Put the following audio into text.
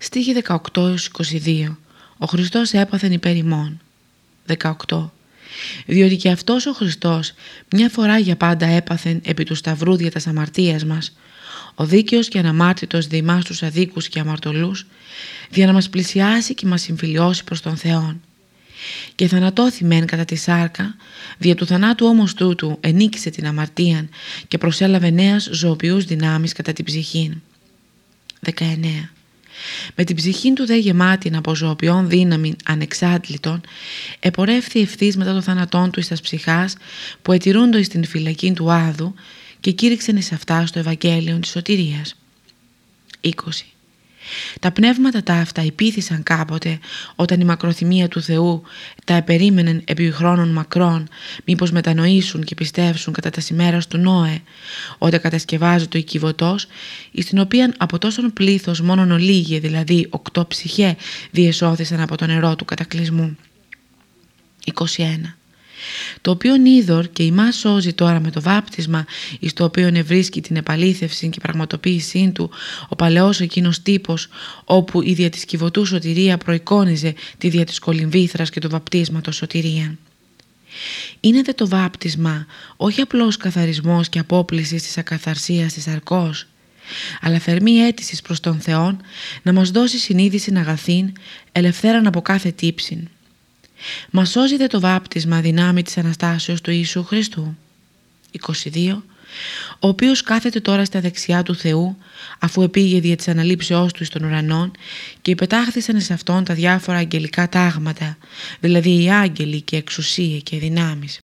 Στοίχη 18-22 Ο Χριστός έπαθεν υπέρ ημών. 18 Διότι και αυτός ο Χριστός μια φορά για πάντα έπαθεν επί του σταυρού δια τας αμαρτίας μας, ο δίκαιος και αναμάρτητος δημάς τους αδίκους και αμαρτωλούς, για να μας πλησιάσει και μας συμφιλιώσει προς τον Θεόν. Και θανατώθη μεν κατά τη σάρκα, δια του θανάτου όμως τούτου ενίκησε την αμαρτίαν και προσέλαβε νέας ζωοποιούς δυνάμεις κατά την ψυχήν. 19 με την ψυχή του δε γεμάτη από ζωοποιών δύναμη ανεξάντλητων, επορεύθη ευθύς μετά το θάνατόν του εις τας ψυχάς που ετηρούντο εις την φυλακή του Άδου και κήρυξεν εις αυτά στο Ευαγγέλιο της Σωτηρίας. 20. Τα πνεύματα τα αυτά υπήθησαν κάποτε όταν η μακροθυμία του Θεού τα επερίμενεν επί χρόνων μακρών μήπως μετανοήσουν και πιστεύσουν κατά τα σημέρας του Νόε όταν κατασκευάζεται το οικιβωτός εις την οποία από τόσον πλήθος μόνον ολίγε δηλαδή οκτώ ψυχέ διεσώθησαν από το νερό του κατακλυσμού. 21 το οποίο είδωρ και ημάς σώζει τώρα με το βάπτισμα εις το οποίο ευρίσκει την επαλήθευση και πραγματοποίησή του ο παλαιός εκείνος τύπος όπου η δια της κυβωτού σωτηρία προεικόνιζε τη δια της κολυμβήθρας και του βαπτίσματος σωτηρία. Είναι δε το βάπτισμα όχι απλώς καθαρισμός και απόπλησης της ακαθαρσίας της αρκός, αλλά θερμή αίτησης προς τον Θεόν να μας δώσει συνείδηση αγαθήν ελευθέραν από κάθε τύψην. Μα σώζει το βάπτισμα δυνάμει της Αναστάσεως του Ιησού Χριστού. 22. Ο οποίος κάθεται τώρα στα δεξιά του Θεού αφού επήγε δια της αναλήψεώς του στον ουρανόν και υπετάχθησαν σε αυτόν τα διάφορα αγγελικά τάγματα, δηλαδή οι άγγελοι και εξουσία και δυνάμεις.